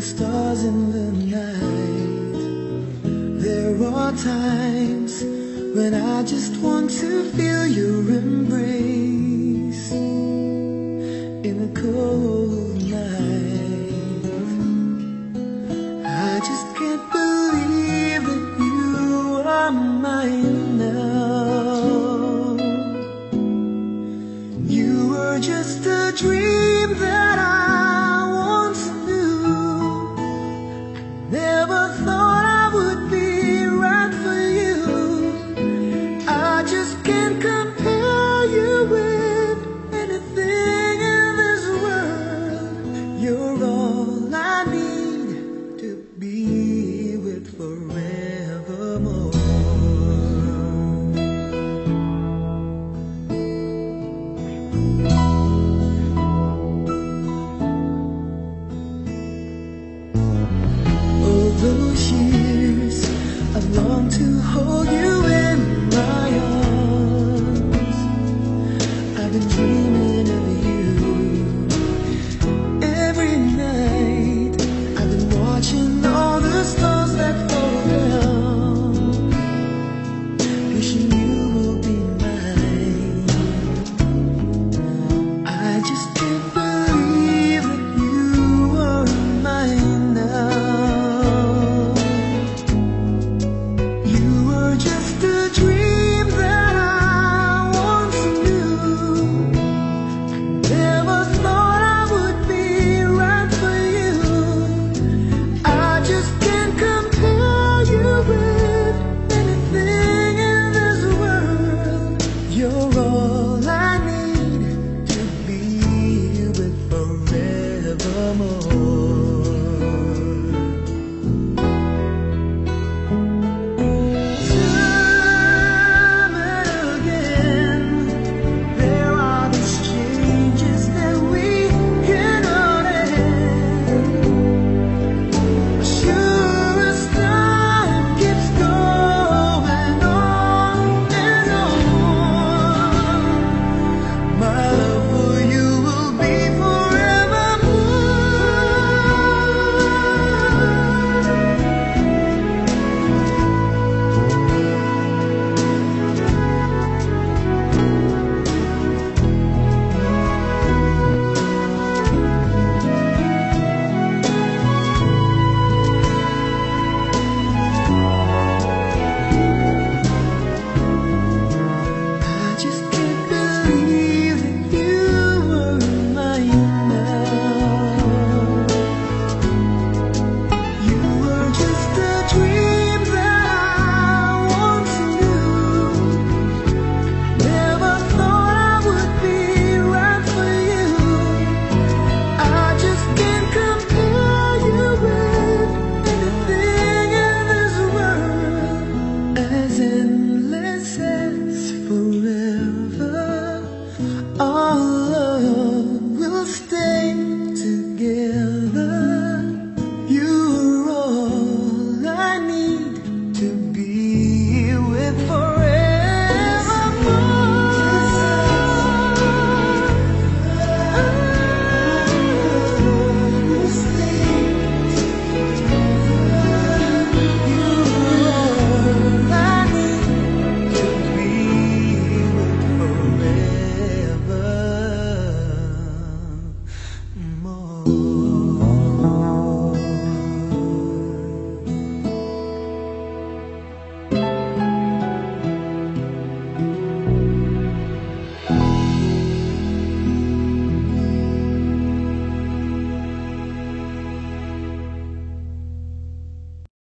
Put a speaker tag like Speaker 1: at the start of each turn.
Speaker 1: the stars in the night. There are times when I just want to feel your embrace in the cold. never thought amor.